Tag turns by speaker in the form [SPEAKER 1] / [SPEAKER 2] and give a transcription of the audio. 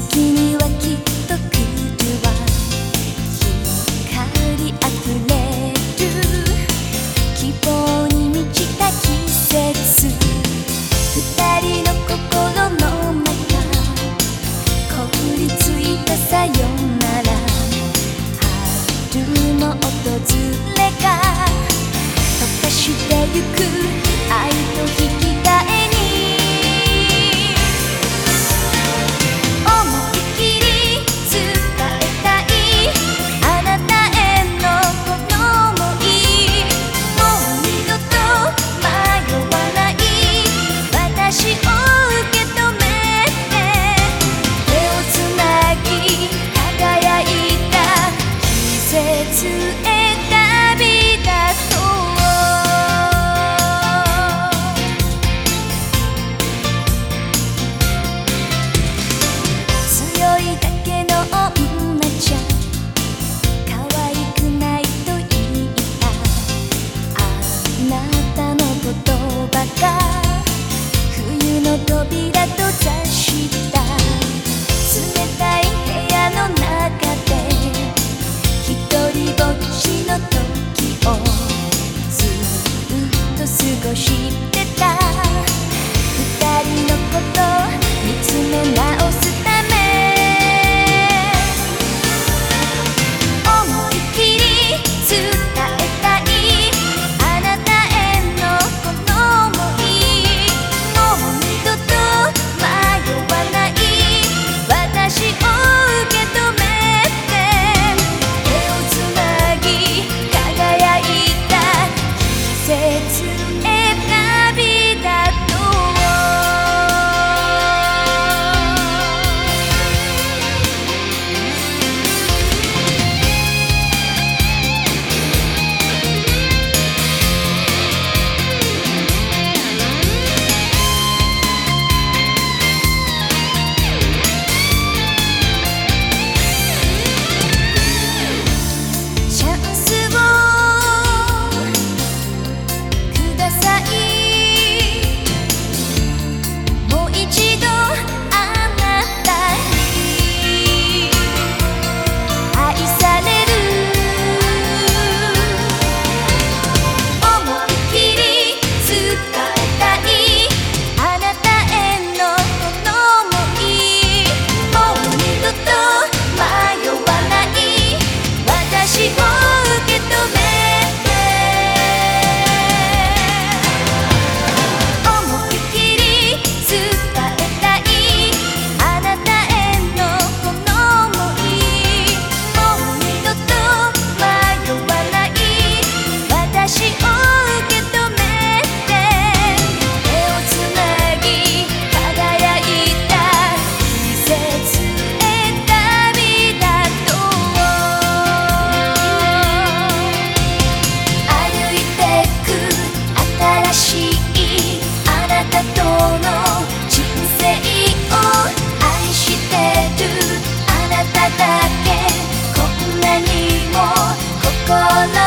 [SPEAKER 1] 月にはれが溶かしてゆく愛と引き換えに思いっきり伝えたいあなたへのこの想いもう二度と迷わない私を受け止めて手をつなぎ輝いた季節へなたの言葉が冬の扉こんなにも心